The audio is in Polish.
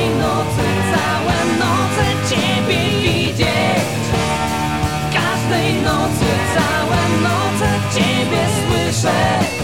nocy, całe noce Ciebie widzieć. Każdej nocy, całe noce Ciebie słyszę.